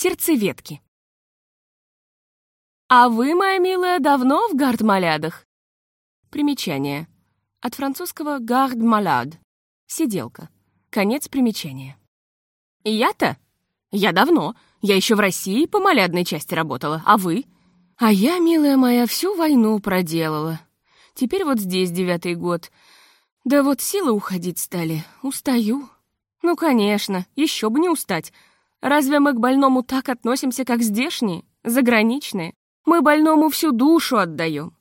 Сердцеветки. А вы, моя милая, давно в гард-малядах? Примечание. От французского гард-маляд. Сиделка. Конец примечания. Я-то? Я давно. Я еще в России по малядной части работала. А вы? А я, милая моя, всю войну проделала. Теперь вот здесь девятый год. Да вот силы уходить стали. Устаю. Ну, конечно, еще бы не устать. Разве мы к больному так относимся, как здешние, заграничные? Мы больному всю душу отдаем.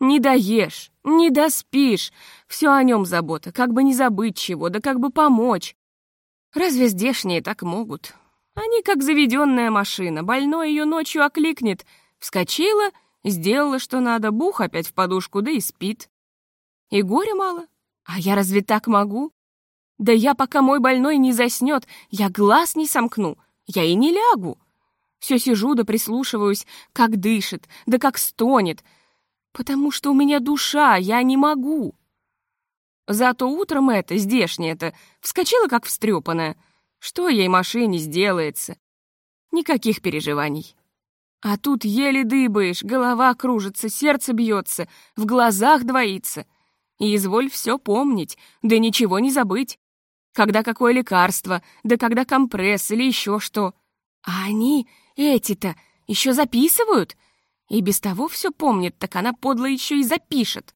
Не доешь, не доспишь. Все о нем забота, как бы не забыть чего, да как бы помочь. Разве здешние так могут? Они как заведенная машина. Больной ее ночью окликнет. Вскочила, сделала, что надо, бух опять в подушку, да и спит. И горя мало. А я разве так могу? Да я, пока мой больной не заснет, я глаз не сомкну, я и не лягу. Все сижу да прислушиваюсь, как дышит, да как стонет, потому что у меня душа, я не могу. Зато утром это, здешнее-то, вскочила как встрепанная. Что ей машине сделается? Никаких переживаний. А тут еле дыбаешь, голова кружится, сердце бьется, в глазах двоится. И изволь все помнить, да ничего не забыть. Когда какое лекарство, да когда компресс или еще что. А они эти-то еще записывают? И без того все помнит, так она подло еще и запишет.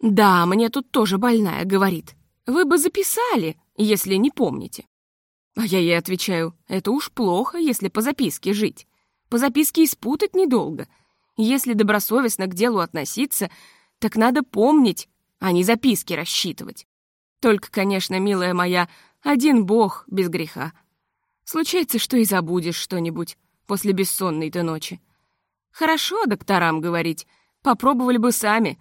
Да, мне тут тоже больная говорит. Вы бы записали, если не помните. А я ей отвечаю, это уж плохо, если по записке жить. По записке испутать недолго. Если добросовестно к делу относиться, так надо помнить, а не записки рассчитывать. Только, конечно, милая моя, один бог без греха. Случается, что и забудешь что-нибудь после бессонной ты ночи. Хорошо докторам говорить, попробовали бы сами.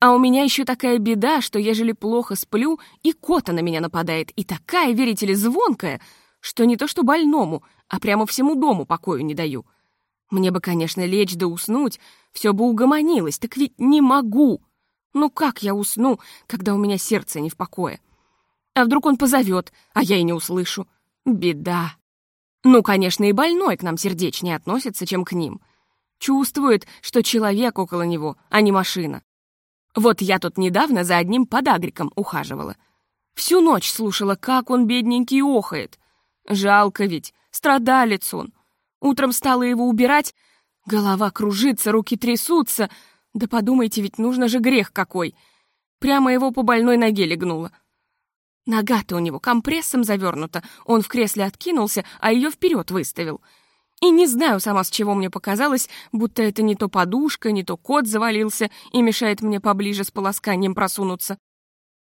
А у меня еще такая беда, что ежели плохо сплю, и кота на меня нападает, и такая, верите ли, звонкая, что не то что больному, а прямо всему дому покою не даю. Мне бы, конечно, лечь да уснуть, все бы угомонилось, так ведь не могу. Ну как я усну, когда у меня сердце не в покое? А вдруг он позовет, а я и не услышу? Беда. Ну, конечно, и больной к нам сердечнее относится, чем к ним. Чувствует, что человек около него, а не машина. Вот я тут недавно за одним подагриком ухаживала. Всю ночь слушала, как он, бедненький, охает. Жалко ведь, страдалец он. Утром стала его убирать, голова кружится, руки трясутся. Да подумайте, ведь нужно же грех какой. Прямо его по больной ноге легнула. Нога-то у него компрессом завернута, он в кресле откинулся, а ее вперед выставил. И не знаю сама, с чего мне показалось, будто это не то подушка, не то кот завалился и мешает мне поближе с полосканием просунуться.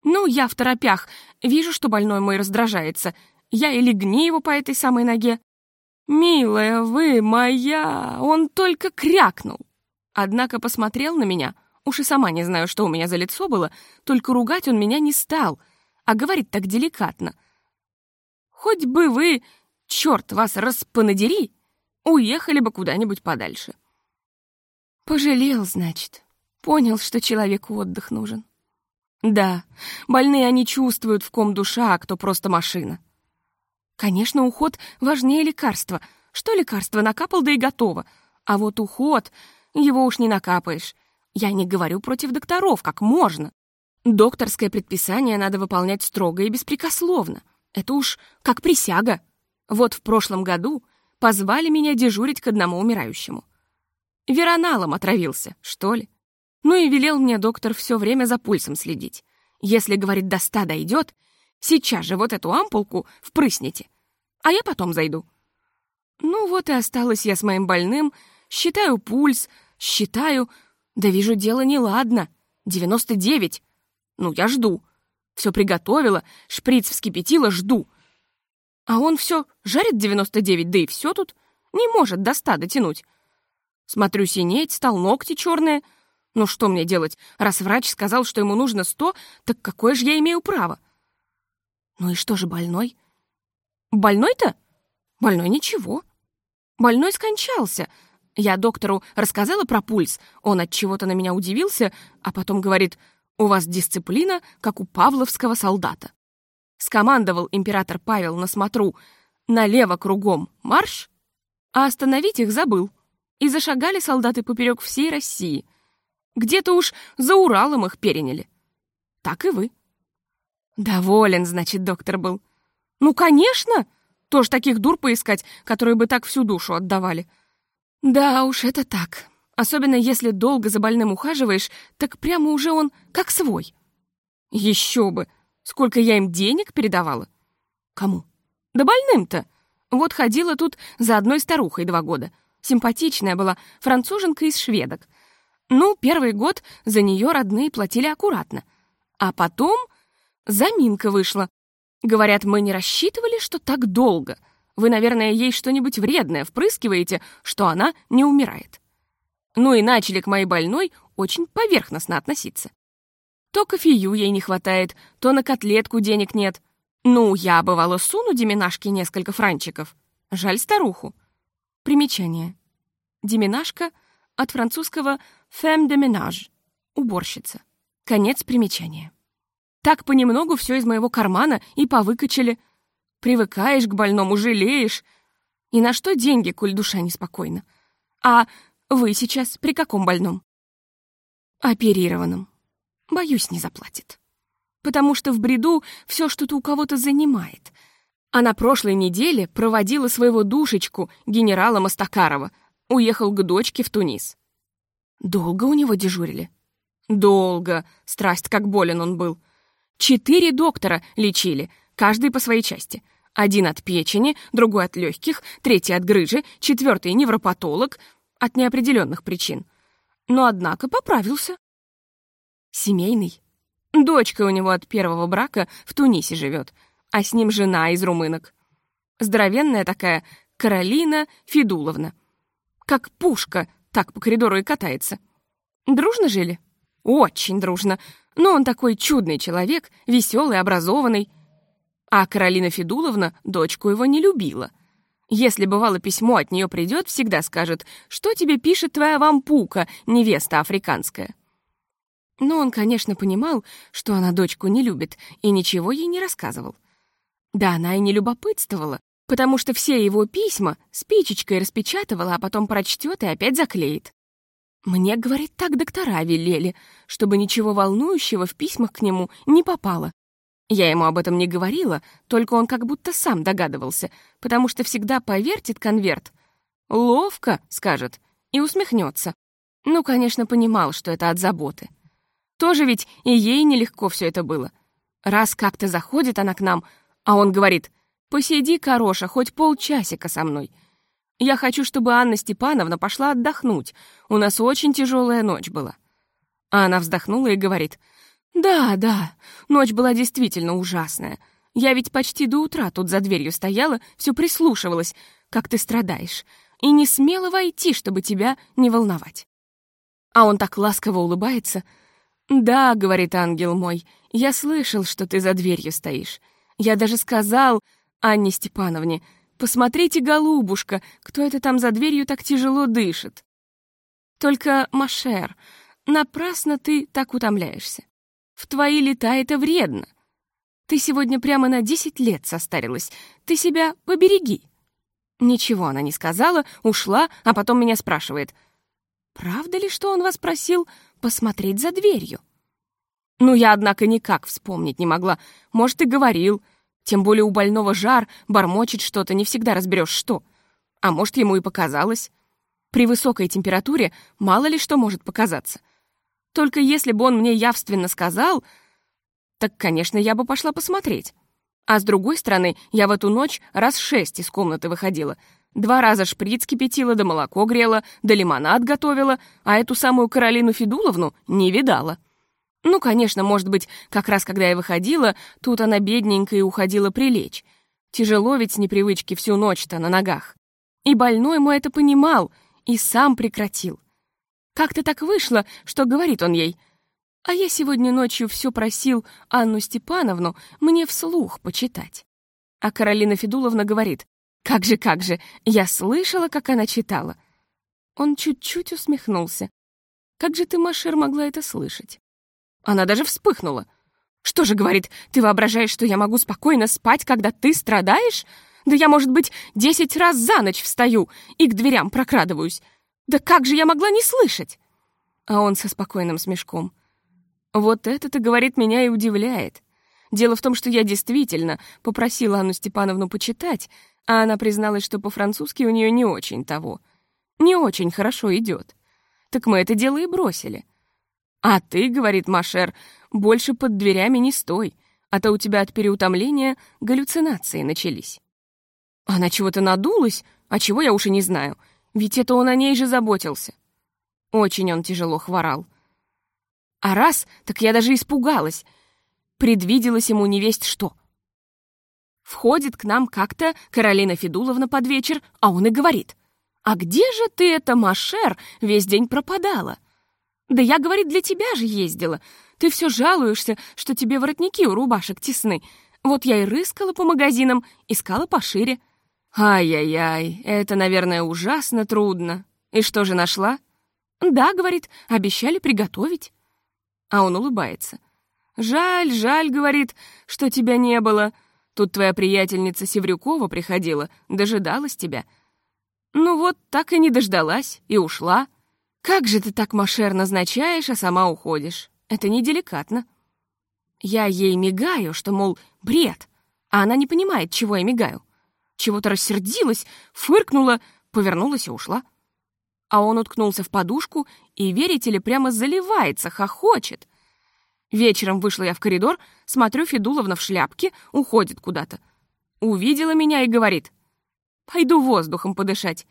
Ну, я в торопях, вижу, что больной мой раздражается. Я или гни его по этой самой ноге. «Милая вы моя!» Он только крякнул. Однако посмотрел на меня, уж и сама не знаю, что у меня за лицо было, только ругать он меня не стал — а говорит так деликатно. Хоть бы вы, черт вас распонадери, уехали бы куда-нибудь подальше. Пожалел, значит. Понял, что человеку отдых нужен. Да, больные они чувствуют, в ком душа, а кто просто машина. Конечно, уход важнее лекарства. Что лекарство накапал, да и готово. А вот уход, его уж не накапаешь. Я не говорю против докторов, как можно. Докторское предписание надо выполнять строго и беспрекословно. Это уж как присяга. Вот в прошлом году позвали меня дежурить к одному умирающему. Вероналом отравился, что ли? Ну и велел мне доктор все время за пульсом следить. Если, говорит, до ста дойдет, сейчас же вот эту ампулку впрысните, а я потом зайду. Ну вот и осталась я с моим больным, считаю пульс, считаю, да вижу, дело неладно, девяносто девять. Ну, я жду. Все приготовила, шприц вскипятила, жду. А он все жарит 99, да и все тут. Не может до ста дотянуть. Смотрю, синеть, стал ногти черные. Ну что мне делать? Раз врач сказал, что ему нужно сто, так какое же я имею право? Ну и что же больной? Больной-то? Больной ничего. Больной скончался. Я доктору рассказала про пульс. Он от чего-то на меня удивился, а потом говорит, у вас дисциплина, как у павловского солдата. Скомандовал император Павел на смотру «Налево кругом марш!» А остановить их забыл. И зашагали солдаты поперек всей России. Где-то уж за Уралом их переняли. Так и вы. Доволен, значит, доктор был. Ну, конечно! Тоже таких дур поискать, которые бы так всю душу отдавали. Да уж, это так. Особенно если долго за больным ухаживаешь, так прямо уже он как свой. Еще бы! Сколько я им денег передавала? Кому? Да больным-то. Вот ходила тут за одной старухой два года. Симпатичная была, француженка из шведок. Ну, первый год за нее родные платили аккуратно. А потом заминка вышла. Говорят, мы не рассчитывали, что так долго. Вы, наверное, ей что-нибудь вредное впрыскиваете, что она не умирает. Ну и начали к моей больной очень поверхностно относиться. То кофею ей не хватает, то на котлетку денег нет. Ну, я, бывало, суну Деминашке несколько франчиков. Жаль старуху. Примечание. Деминашка от французского «femme de ménage» — уборщица. Конец примечания. Так понемногу все из моего кармана и повыкачали. Привыкаешь к больному, жалеешь. И на что деньги, коль душа неспокойна? А вы сейчас при каком больном? Оперированном. Боюсь, не заплатит. Потому что в бреду все что-то у кого-то занимает. А на прошлой неделе проводила своего душечку, генерала Мастакарова, уехал к дочке в Тунис. Долго у него дежурили? Долго. Страсть, как болен он был. Четыре доктора лечили, каждый по своей части. Один от печени, другой от легких, третий от грыжи, четвертый невропатолог от неопределенных причин. Но, однако, поправился. Семейный. Дочка у него от первого брака в Тунисе живет, а с ним жена из румынок. Здоровенная такая Каролина Федуловна. Как пушка, так по коридору и катается. Дружно жили? Очень дружно. Но он такой чудный человек, веселый, образованный. А Каролина Федуловна дочку его не любила. Если бывало письмо от нее придет, всегда скажет, что тебе пишет твоя вампука, невеста африканская. Но он, конечно, понимал, что она дочку не любит, и ничего ей не рассказывал. Да она и не любопытствовала, потому что все его письма спичечкой распечатывала, а потом прочтет и опять заклеит. Мне, говорит, так доктора велели, чтобы ничего волнующего в письмах к нему не попало. Я ему об этом не говорила, только он как будто сам догадывался, потому что всегда повертит конверт. «Ловко», — скажет, и усмехнется. Ну, конечно, понимал, что это от заботы. Тоже ведь и ей нелегко все это было. Раз как-то заходит она к нам, а он говорит, «Посиди, Короша, хоть полчасика со мной. Я хочу, чтобы Анна Степановна пошла отдохнуть. У нас очень тяжелая ночь была». А она вздохнула и говорит, «Да, да, ночь была действительно ужасная. Я ведь почти до утра тут за дверью стояла, все прислушивалась, как ты страдаешь, и не смела войти, чтобы тебя не волновать». А он так ласково улыбается — «Да», — говорит ангел мой, — «я слышал, что ты за дверью стоишь. Я даже сказал Анне Степановне, посмотрите, голубушка, кто это там за дверью так тяжело дышит. Только, Машер, напрасно ты так утомляешься. В твои лета это вредно. Ты сегодня прямо на десять лет состарилась. Ты себя побереги». Ничего она не сказала, ушла, а потом меня спрашивает. «Правда ли, что он вас просил посмотреть за дверью. Ну, я, однако, никак вспомнить не могла. Может, и говорил. Тем более у больного жар, бормочет что-то, не всегда разберешь что. А может, ему и показалось. При высокой температуре мало ли что может показаться. Только если бы он мне явственно сказал, так, конечно, я бы пошла посмотреть. А с другой стороны, я в эту ночь раз шесть из комнаты выходила — Два раза шприц кипятила, да молоко грела, да лимонад готовила, а эту самую Каролину Федуловну не видала. Ну, конечно, может быть, как раз когда я выходила, тут она бедненькая уходила прилечь. Тяжело ведь с непривычки всю ночь-то на ногах. И больной мой это понимал и сам прекратил. Как-то так вышло, что говорит он ей. А я сегодня ночью все просил Анну Степановну мне вслух почитать. А Каролина Федуловна говорит, как же, как же, я слышала, как она читала. Он чуть-чуть усмехнулся. Как же ты, Машер, могла это слышать? Она даже вспыхнула. Что же, говорит, ты воображаешь, что я могу спокойно спать, когда ты страдаешь? Да я, может быть, десять раз за ночь встаю и к дверям прокрадываюсь. Да как же я могла не слышать? А он со спокойным смешком. Вот это-то, говорит, меня и удивляет. Дело в том, что я действительно попросила Анну Степановну почитать, а она призналась, что по-французски у нее не очень того. Не очень хорошо идет. Так мы это дело и бросили. А ты, говорит Машер, больше под дверями не стой, а то у тебя от переутомления галлюцинации начались. Она чего-то надулась, а чего я уж и не знаю, ведь это он о ней же заботился. Очень он тяжело хворал. А раз, так я даже испугалась. Предвиделась ему невесть что. Входит к нам как-то Каролина Федуловна под вечер, а он и говорит. «А где же ты это, Машер, весь день пропадала?» «Да я, говорит, для тебя же ездила. Ты все жалуешься, что тебе воротники у рубашек тесны. Вот я и рыскала по магазинам, искала пошире». «Ай-яй-яй, это, наверное, ужасно трудно. И что же нашла?» «Да, — говорит, — обещали приготовить». А он улыбается. «Жаль, жаль, — говорит, — что тебя не было. Тут твоя приятельница Севрюкова приходила, дожидалась тебя. Ну вот, так и не дождалась, и ушла. Как же ты так Машер назначаешь, а сама уходишь? Это неделикатно». Я ей мигаю, что, мол, бред, а она не понимает, чего я мигаю. Чего-то рассердилась, фыркнула, повернулась и ушла а он уткнулся в подушку и, верите ли, прямо заливается, хохочет. Вечером вышла я в коридор, смотрю, Федуловна в шляпке, уходит куда-то. Увидела меня и говорит, «Пойду воздухом подышать.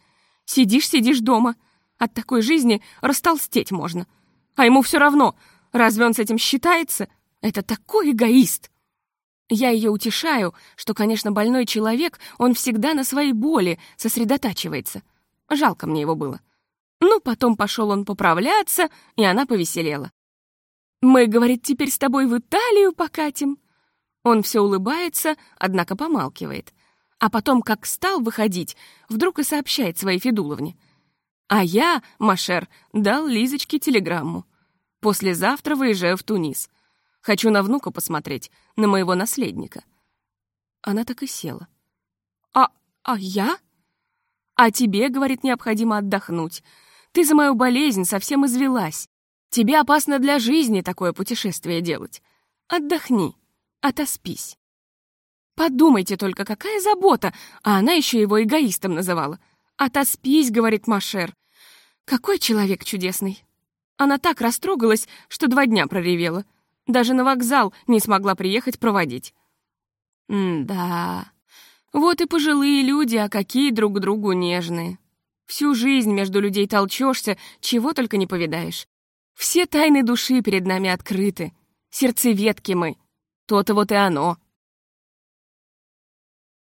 Сидишь-сидишь дома. От такой жизни растолстеть можно. А ему все равно, разве он с этим считается? Это такой эгоист!» Я ее утешаю, что, конечно, больной человек, он всегда на своей боли сосредотачивается. Жалко мне его было. Ну, потом пошел он поправляться, и она повеселела. «Мы, — говорит, — теперь с тобой в Италию покатим». Он все улыбается, однако помалкивает. А потом, как стал выходить, вдруг и сообщает своей Федуловне. А я, Машер, дал Лизочке телеграмму. Послезавтра выезжаю в Тунис. Хочу на внука посмотреть, на моего наследника. Она так и села. «А, а я?» «А тебе, — говорит, — необходимо отдохнуть. Ты за мою болезнь совсем извелась. Тебе опасно для жизни такое путешествие делать. Отдохни, отоспись. Подумайте только, какая забота, а она еще его эгоистом называла. «Отоспись», — говорит Машер. Какой человек чудесный. Она так растрогалась, что два дня проревела. Даже на вокзал не смогла приехать проводить. М-да. Вот и пожилые люди, а какие друг другу нежные. Всю жизнь между людей толчешься, чего только не повидаешь. Все тайны души перед нами открыты. Сердцеветки мы. То-то вот и оно.